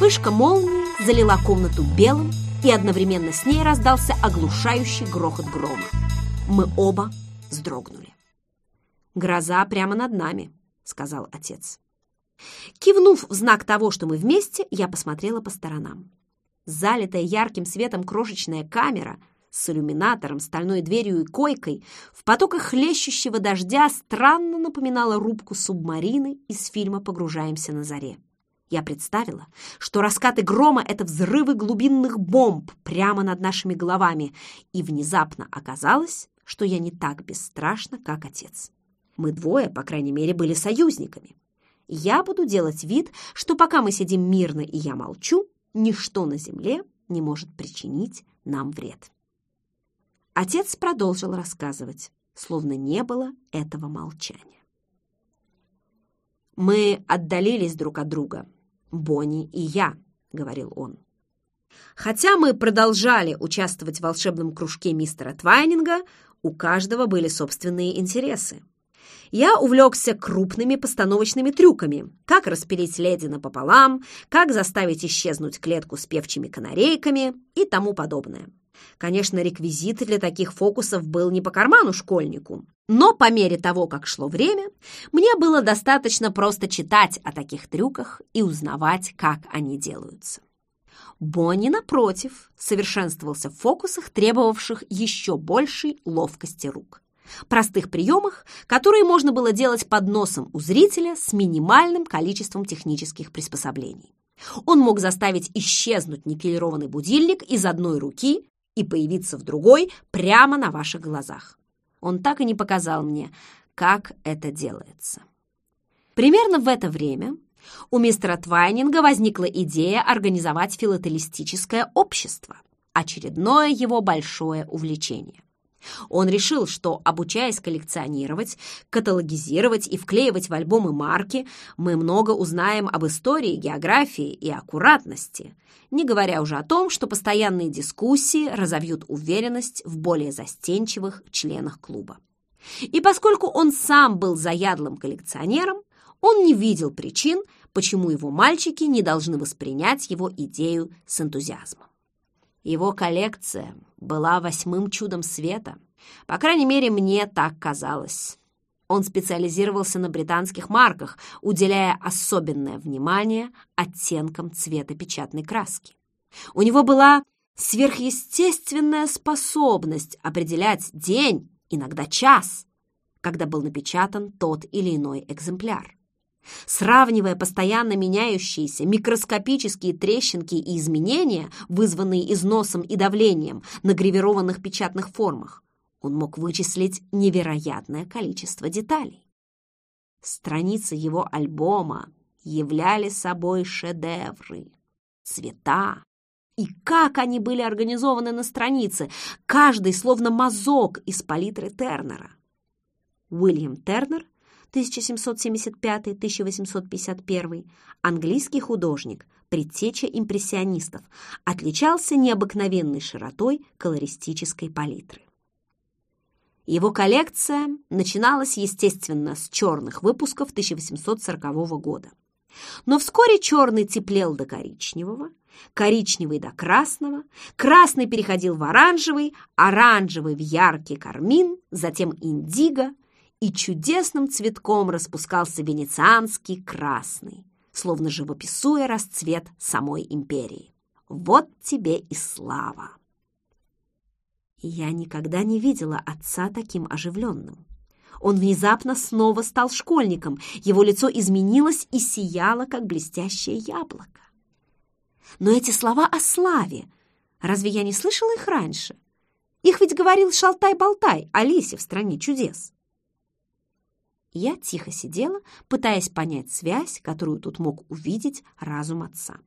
Вспышка молнии залила комнату белым, и одновременно с ней раздался оглушающий грохот грома. Мы оба вздрогнули. «Гроза прямо над нами», — сказал отец. Кивнув в знак того, что мы вместе, я посмотрела по сторонам. Залитая ярким светом крошечная камера с иллюминатором, стальной дверью и койкой в потоках хлещущего дождя странно напоминала рубку субмарины из фильма «Погружаемся на заре». Я представила, что раскаты грома — это взрывы глубинных бомб прямо над нашими головами, и внезапно оказалось, что я не так бесстрашна, как отец. Мы двое, по крайней мере, были союзниками. Я буду делать вид, что пока мы сидим мирно и я молчу, ничто на земле не может причинить нам вред. Отец продолжил рассказывать, словно не было этого молчания. «Мы отдалились друг от друга, Бонни и я», — говорил он. Хотя мы продолжали участвовать в волшебном кружке мистера Твайнинга, у каждого были собственные интересы я увлекся крупными постановочными трюками. Как распилить леди напополам, как заставить исчезнуть клетку с певчими канарейками и тому подобное. Конечно, реквизит для таких фокусов был не по карману школьнику, но по мере того, как шло время, мне было достаточно просто читать о таких трюках и узнавать, как они делаются. Бонни, напротив, совершенствовался в фокусах, требовавших еще большей ловкости рук простых приемах, которые можно было делать под носом у зрителя с минимальным количеством технических приспособлений. Он мог заставить исчезнуть никелированный будильник из одной руки и появиться в другой прямо на ваших глазах. Он так и не показал мне, как это делается. Примерно в это время у мистера Твайнинга возникла идея организовать филателистическое общество, очередное его большое увлечение. Он решил, что, обучаясь коллекционировать, каталогизировать и вклеивать в альбомы марки, мы много узнаем об истории, географии и аккуратности, не говоря уже о том, что постоянные дискуссии разовьют уверенность в более застенчивых членах клуба. И поскольку он сам был заядлым коллекционером, он не видел причин, почему его мальчики не должны воспринять его идею с энтузиазмом. Его коллекция была восьмым чудом света. По крайней мере, мне так казалось. Он специализировался на британских марках, уделяя особенное внимание оттенкам цвета печатной краски. У него была сверхъестественная способность определять день, иногда час, когда был напечатан тот или иной экземпляр. Сравнивая постоянно меняющиеся микроскопические трещинки и изменения, вызванные износом и давлением на гравированных печатных формах, он мог вычислить невероятное количество деталей. Страницы его альбома являли собой шедевры, цвета, и как они были организованы на странице, каждый словно мазок из палитры Тернера. Уильям Тернер 1775-1851, английский художник, предтеча импрессионистов, отличался необыкновенной широтой колористической палитры. Его коллекция начиналась, естественно, с черных выпусков 1840 года. Но вскоре черный теплел до коричневого, коричневый до красного, красный переходил в оранжевый, оранжевый в яркий кармин, затем индиго, и чудесным цветком распускался венецианский красный, словно живописуя расцвет самой империи. Вот тебе и слава! Я никогда не видела отца таким оживленным. Он внезапно снова стал школьником, его лицо изменилось и сияло, как блестящее яблоко. Но эти слова о славе, разве я не слышала их раньше? Их ведь говорил Шалтай-Болтай Алисе в «Стране чудес». Я тихо сидела, пытаясь понять связь, которую тут мог увидеть разум отца.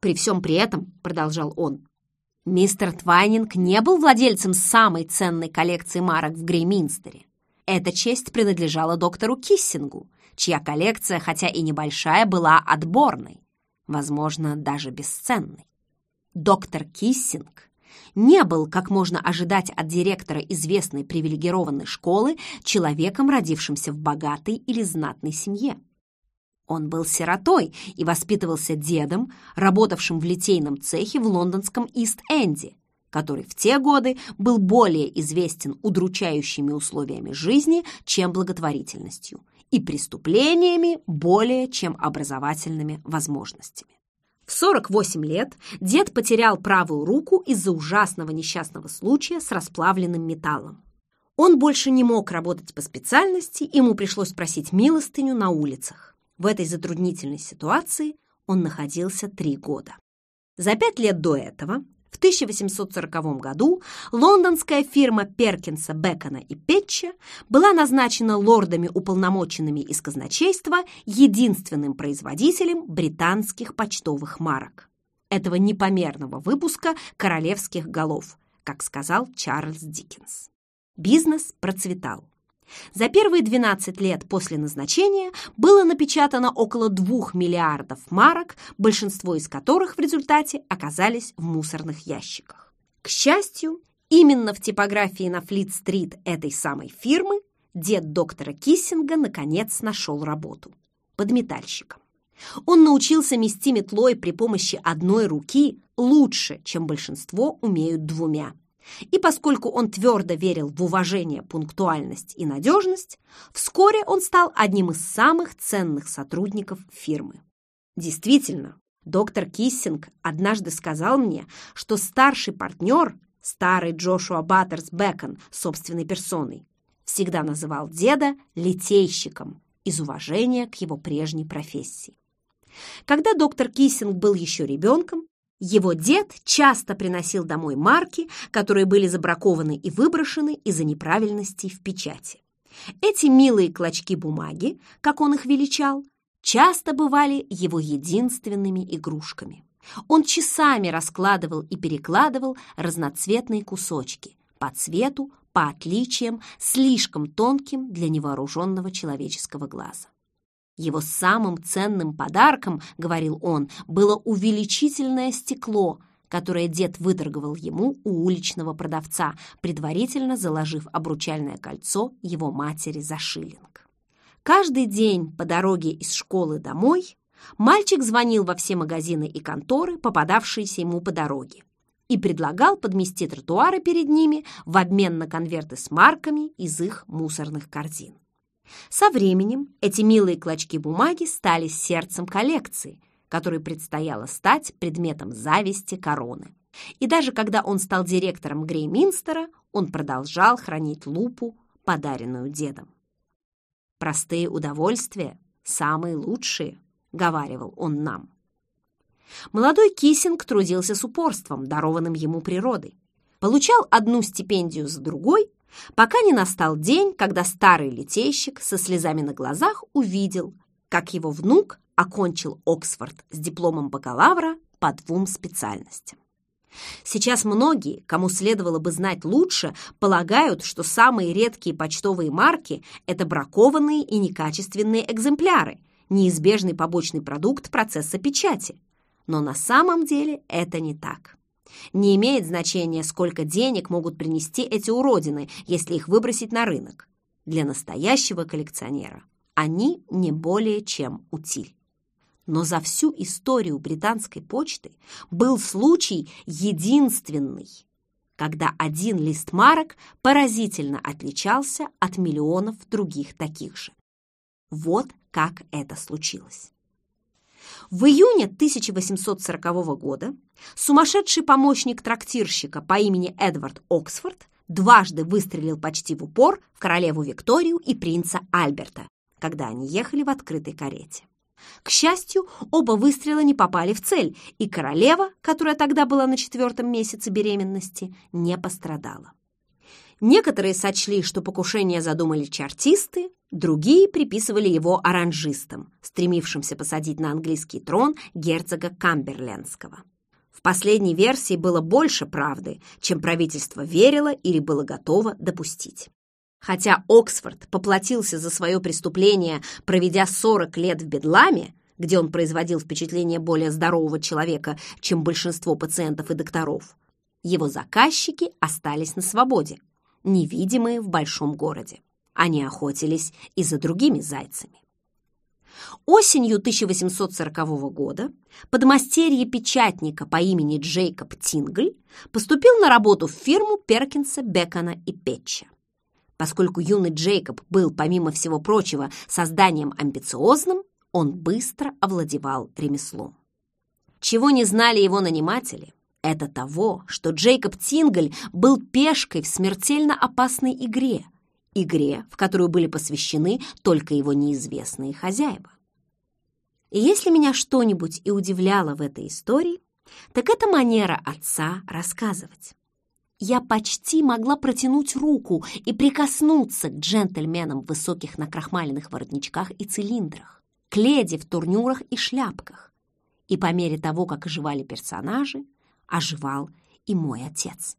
«При всем при этом», — продолжал он, «мистер Твайнинг не был владельцем самой ценной коллекции марок в Грейминстере. Эта честь принадлежала доктору Киссингу, чья коллекция, хотя и небольшая, была отборной, возможно, даже бесценной. Доктор Киссинг не был, как можно ожидать от директора известной привилегированной школы, человеком, родившимся в богатой или знатной семье. Он был сиротой и воспитывался дедом, работавшим в литейном цехе в лондонском Ист-Энде, который в те годы был более известен удручающими условиями жизни, чем благотворительностью, и преступлениями более чем образовательными возможностями. В 48 лет дед потерял правую руку из-за ужасного несчастного случая с расплавленным металлом. Он больше не мог работать по специальности, ему пришлось просить милостыню на улицах. В этой затруднительной ситуации он находился три года. За пять лет до этого в 1840 году лондонская фирма Перкинса, Бекона и Петча была назначена лордами-уполномоченными из казначейства единственным производителем британских почтовых марок. Этого непомерного выпуска королевских голов, как сказал Чарльз Диккенс. Бизнес процветал. За первые 12 лет после назначения было напечатано около 2 миллиардов марок, большинство из которых в результате оказались в мусорных ящиках. К счастью, именно в типографии на Флит-стрит этой самой фирмы дед доктора Киссинга наконец нашел работу – подметальщиком. Он научился мести метлой при помощи одной руки лучше, чем большинство умеют двумя – и поскольку он твердо верил в уважение, пунктуальность и надежность, вскоре он стал одним из самых ценных сотрудников фирмы. Действительно, доктор Киссинг однажды сказал мне, что старший партнер, старый Джошуа Баттерс Бэкон собственной персоной, всегда называл деда литейщиком из уважения к его прежней профессии. Когда доктор Киссинг был еще ребенком, его дед часто приносил домой марки, которые были забракованы и выброшены из-за неправильностей в печати. Эти милые клочки бумаги, как он их величал, часто бывали его единственными игрушками. Он часами раскладывал и перекладывал разноцветные кусочки по цвету, по отличиям, слишком тонким для невооруженного человеческого глаза. Его самым ценным подарком, говорил он, было увеличительное стекло, которое дед выторговал ему у уличного продавца, предварительно заложив обручальное кольцо его матери за шиллинг. Каждый день по дороге из школы домой мальчик звонил во все магазины и конторы, попадавшиеся ему по дороге, и предлагал подмести тротуары перед ними в обмен на конверты с марками из их мусорных корзин. Со временем эти милые клочки бумаги стали сердцем коллекции, которой предстояло стать предметом зависти короны. И даже когда он стал директором Грейминстера, он продолжал хранить лупу, подаренную дедом. «Простые удовольствия – самые лучшие», – говаривал он нам. Молодой Киссинг трудился с упорством, дарованным ему природой. Получал одну стипендию за другой пока не настал день, когда старый литейщик со слезами на глазах увидел, как его внук окончил Оксфорд с дипломом бакалавра по двум специальностям. Сейчас многие, кому следовало бы знать лучше, полагают, что самые редкие почтовые марки – это бракованные и некачественные экземпляры, неизбежный побочный продукт процесса печати. Но на самом деле это не так. Не имеет значения, сколько денег могут принести эти уродины, если их выбросить на рынок. Для настоящего коллекционера они не более чем утиль. Но за всю историю британской почты был случай единственный, когда один лист марок поразительно отличался от миллионов других таких же. Вот как это случилось. В июне 1840 года сумасшедший помощник трактирщика по имени Эдвард Оксфорд дважды выстрелил почти в упор в королеву Викторию и принца Альберта, когда они ехали в открытой карете. К счастью, оба выстрела не попали в цель, и королева, которая тогда была на четвертом месяце беременности, не пострадала. Некоторые сочли, что покушение задумали чартисты, другие приписывали его оранжистам, стремившимся посадить на английский трон герцога Камберлендского. В последней версии было больше правды, чем правительство верило или было готово допустить. Хотя Оксфорд поплатился за свое преступление, проведя 40 лет в Бедламе, где он производил впечатление более здорового человека, чем большинство пациентов и докторов, его заказчики остались на свободе невидимые в большом городе. Они охотились и за другими зайцами. Осенью 1840 года подмастерье печатника по имени Джейкоб Тингль поступил на работу в фирму Перкинса, Бекона и Петча. Поскольку юный Джейкоб был, помимо всего прочего, созданием амбициозным, он быстро овладевал ремеслом. Чего не знали его наниматели, это того, что Джейкоб Тингль был пешкой в смертельно опасной игре, игре, в которую были посвящены только его неизвестные хозяева. И если меня что-нибудь и удивляло в этой истории, так это манера отца рассказывать. Я почти могла протянуть руку и прикоснуться к джентльменам в высоких накрахмаленных воротничках и цилиндрах, к леди в турнюрах и шляпках. И по мере того, как оживали персонажи, оживал и мой отец.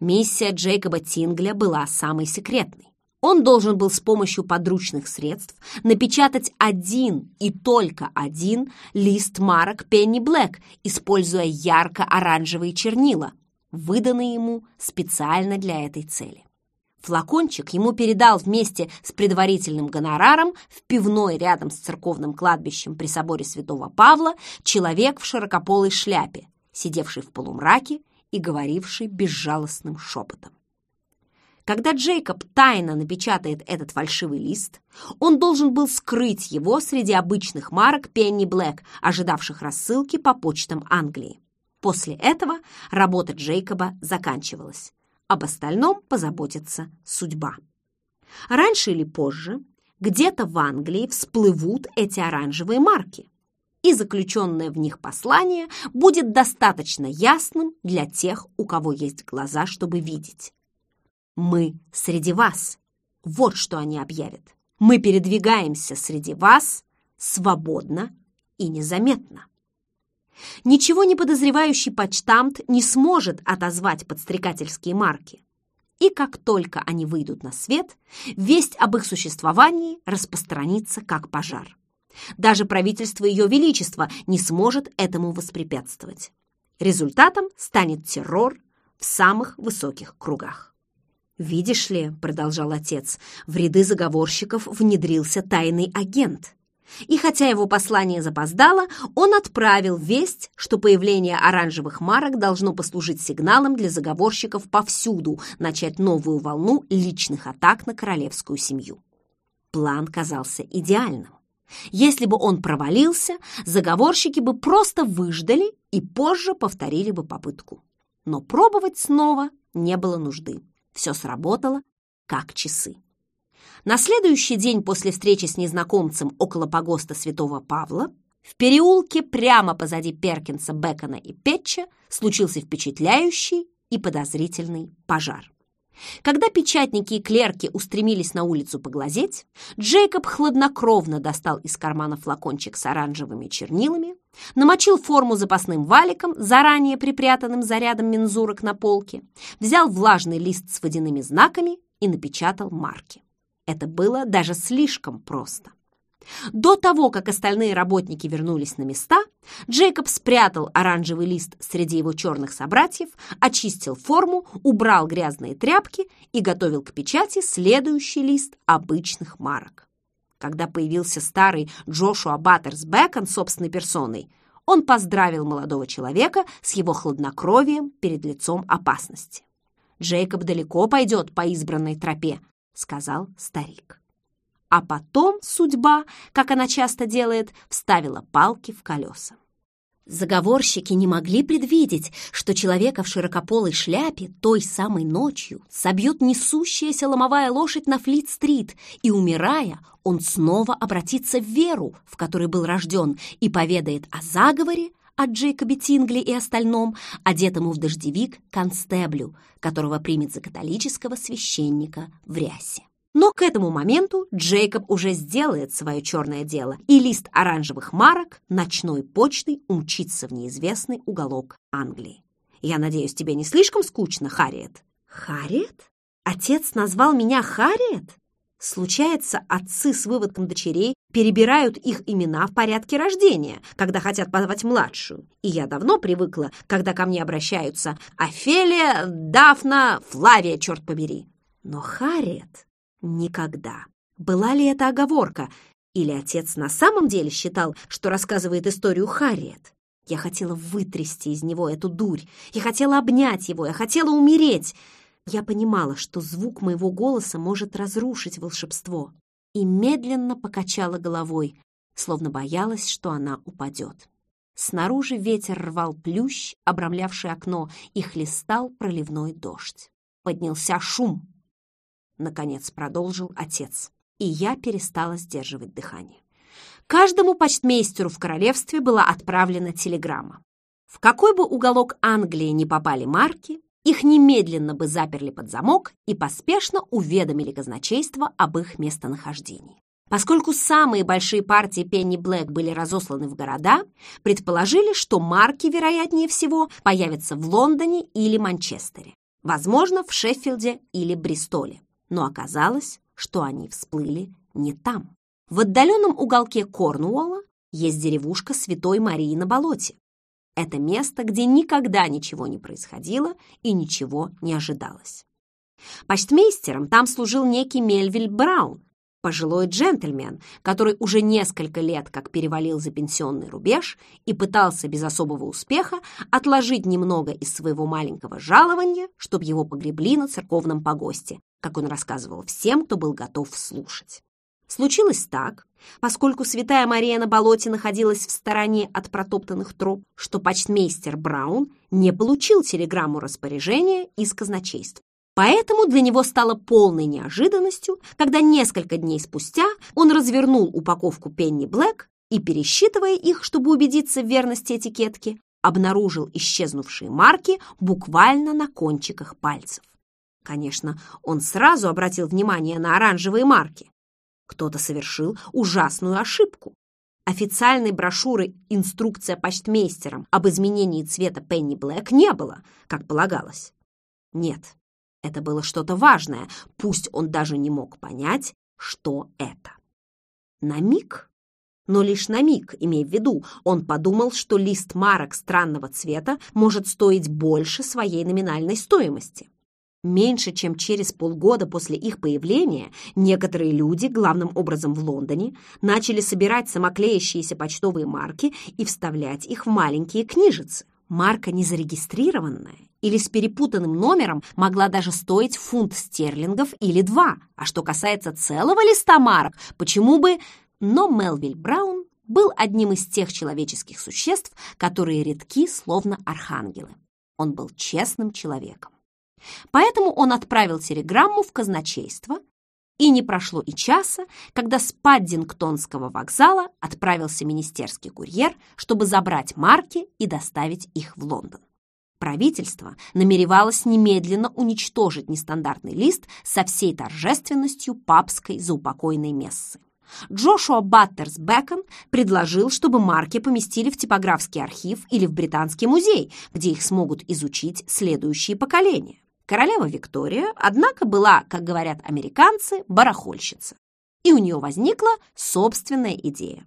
Миссия Джейкоба Тингля была самой секретной. Он должен был с помощью подручных средств напечатать один и только один лист марок Пенни Блэк, используя ярко-оранжевые чернила, выданные ему специально для этой цели. Флакончик ему передал вместе с предварительным гонораром в пивной рядом с церковным кладбищем при соборе святого Павла человек в широкополой шляпе, сидевший в полумраке и говоривший безжалостным шепотом. Когда Джейкоб тайно напечатает этот фальшивый лист, он должен был скрыть его среди обычных марок Пенни Блэк, ожидавших рассылки по почтам Англии. После этого работа Джейкоба заканчивалась. Об остальном позаботится судьба. Раньше или позже где-то в Англии всплывут эти оранжевые марки и заключенное в них послание будет достаточно ясным для тех, у кого есть глаза, чтобы видеть. «Мы среди вас». Вот что они объявят. Мы передвигаемся среди вас свободно и незаметно. Ничего не подозревающий почтамт не сможет отозвать подстрекательские марки. И как только они выйдут на свет, весть об их существовании распространится как пожар. Даже правительство Ее Величества не сможет этому воспрепятствовать. Результатом станет террор в самых высоких кругах. «Видишь ли», — продолжал отец, — «в ряды заговорщиков внедрился тайный агент». И хотя его послание запоздало, он отправил весть, что появление оранжевых марок должно послужить сигналом для заговорщиков повсюду начать новую волну личных атак на королевскую семью. План казался идеальным. Если бы он провалился, заговорщики бы просто выждали и позже повторили бы попытку. Но пробовать снова не было нужды. Все сработало, как часы. На следующий день после встречи с незнакомцем около погоста Святого Павла в переулке прямо позади Перкинса, Бекона и Петча случился впечатляющий и подозрительный пожар. Когда печатники и клерки устремились на улицу поглазеть, Джейкоб хладнокровно достал из кармана флакончик с оранжевыми чернилами, намочил форму запасным валиком, заранее припрятанным зарядом мензурок на полке, взял влажный лист с водяными знаками и напечатал марки. Это было даже слишком просто. До того, как остальные работники вернулись на места, Джейкоб спрятал оранжевый лист среди его черных собратьев, очистил форму, убрал грязные тряпки и готовил к печати следующий лист обычных марок. Когда появился старый Джошуа Баттерс Бэкон собственной персоной, он поздравил молодого человека с его хладнокровием перед лицом опасности. «Джейкоб далеко пойдет по избранной тропе», — сказал старик. А потом судьба, как она часто делает, вставила палки в колеса. Заговорщики не могли предвидеть, что человека в широкополой шляпе той самой ночью собьет несущаяся ломовая лошадь на Флит-стрит, и, умирая, он снова обратится в веру, в которой был рожден, и поведает о заговоре, о Джейкобе Тингли и остальном, одетому в дождевик констеблю, которого примет за католического священника в рясе. Но к этому моменту Джейкоб уже сделает свое черное дело, и лист оранжевых марок ночной почтой умчится в неизвестный уголок Англии. Я надеюсь, тебе не слишком скучно, Харриет? Харриет? Отец назвал меня Харриет? Случается, отцы с выводком дочерей перебирают их имена в порядке рождения, когда хотят позвать младшую. И я давно привыкла, когда ко мне обращаются Офелия, Дафна, Флавия, черт побери. Но Харриет Никогда. Была ли это оговорка? Или отец на самом деле считал, что рассказывает историю Харриет? Я хотела вытрясти из него эту дурь. Я хотела обнять его. Я хотела умереть. Я понимала, что звук моего голоса может разрушить волшебство. И медленно покачала головой, словно боялась, что она упадет. Снаружи ветер рвал плющ, обрамлявший окно, и хлестал проливной дождь. Поднялся шум. Наконец продолжил отец, и я перестала сдерживать дыхание. Каждому почтмейстеру в королевстве была отправлена телеграмма. В какой бы уголок Англии не попали марки, их немедленно бы заперли под замок и поспешно уведомили казначейство об их местонахождении. Поскольку самые большие партии Пенни Блэк были разосланы в города, предположили, что марки, вероятнее всего, появятся в Лондоне или Манчестере, возможно, в Шеффилде или Бристоле. Но оказалось, что они всплыли не там. В отдаленном уголке Корнуолла есть деревушка Святой Марии на болоте. Это место, где никогда ничего не происходило и ничего не ожидалось. Почтмейстером там служил некий Мельвиль Браун, пожилой джентльмен, который уже несколько лет как перевалил за пенсионный рубеж и пытался без особого успеха отложить немного из своего маленького жалования, чтобы его погребли на церковном погосте, как он рассказывал всем, кто был готов слушать. Случилось так, поскольку святая Мария на болоте находилась в стороне от протоптанных троп, что почтмейстер Браун не получил телеграмму распоряжения из казначейства. Поэтому для него стало полной неожиданностью, когда несколько дней спустя он развернул упаковку Пенни Блэк и, пересчитывая их, чтобы убедиться в верности этикетки, обнаружил исчезнувшие марки буквально на кончиках пальцев. Конечно, он сразу обратил внимание на оранжевые марки. Кто-то совершил ужасную ошибку. Официальной брошюры «Инструкция почтмейстерам» об изменении цвета Пенни Блэк не было, как полагалось. Нет, это было что-то важное, пусть он даже не мог понять, что это. На миг, но лишь на миг, имея в виду, он подумал, что лист марок странного цвета может стоить больше своей номинальной стоимости. Меньше чем через полгода после их появления некоторые люди, главным образом в Лондоне, начали собирать самоклеящиеся почтовые марки и вставлять их в маленькие книжицы. Марка незарегистрированная или с перепутанным номером могла даже стоить фунт стерлингов или два. А что касается целого листа марок, почему бы... Но Мелвиль Браун был одним из тех человеческих существ, которые редки, словно архангелы. Он был честным человеком. Поэтому он отправил телеграмму в казначейство, и не прошло и часа, когда с Паддингтонского вокзала отправился министерский курьер, чтобы забрать марки и доставить их в Лондон. Правительство намеревалось немедленно уничтожить нестандартный лист со всей торжественностью папской заупокойной мессы. Джошуа Баттерс Бэкон предложил, чтобы марки поместили в типографский архив или в Британский музей, где их смогут изучить следующие поколения. Королева Виктория, однако, была, как говорят американцы, барахольщица. И у нее возникла собственная идея.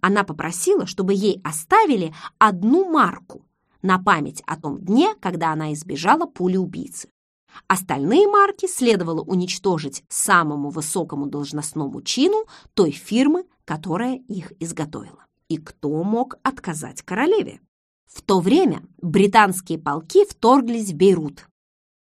Она попросила, чтобы ей оставили одну марку на память о том дне, когда она избежала пули убийцы. Остальные марки следовало уничтожить самому высокому должностному чину той фирмы, которая их изготовила. И кто мог отказать королеве? В то время британские полки вторглись в Бейрут,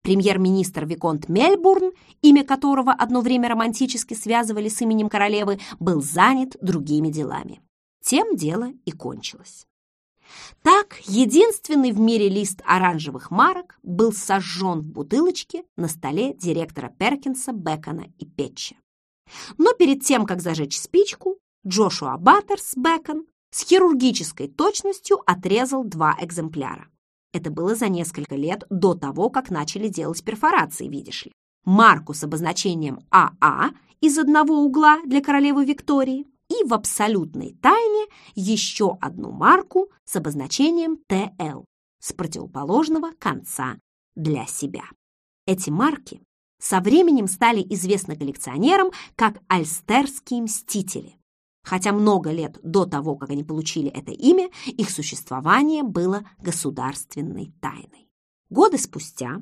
Премьер-министр Виконт Мельбурн, имя которого одно время романтически связывали с именем королевы, был занят другими делами. Тем дело и кончилось. Так, единственный в мире лист оранжевых марок был сожжен в бутылочке на столе директора Перкинса, Бекона и Петча. Но перед тем, как зажечь спичку, Джошуа Баттерс Бекон с хирургической точностью отрезал два экземпляра. Это было за несколько лет до того, как начали делать перфорации, видишь ли. Марку с обозначением АА а из одного угла для королевы Виктории в абсолютной тайне еще одну марку с обозначением ТЛ с противоположного конца для себя. Эти марки со временем стали известны коллекционерам как «Альстерские мстители», Хотя много лет до того, как они получили это имя, их существование было государственной тайной. Годы спустя,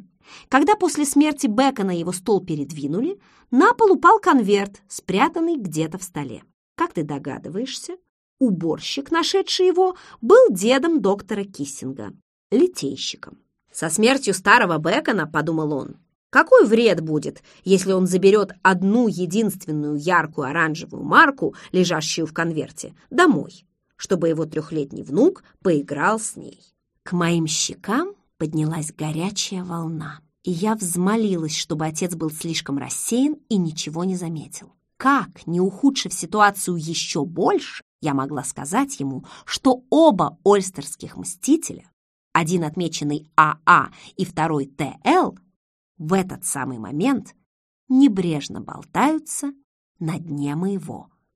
когда после смерти Бекона его стол передвинули, на пол упал конверт, спрятанный где-то в столе. Как ты догадываешься, уборщик, нашедший его, был дедом доктора Киссинга, литейщиком. Со смертью старого Бекона, подумал он, какой вред будет, если он заберет одну единственную яркую оранжевую марку, лежащую в конверте, домой, чтобы его трехлетний внук поиграл с ней? К моим щекам поднялась горячая волна, и я взмолилась, чтобы отец был слишком рассеян и ничего не заметил. Как, не ухудшив ситуацию еще больше, я могла сказать ему, что оба ольстерских мстителя, один отмеченный АА а и второй ТЛ, в этот самый момент небрежно болтаются на дне моего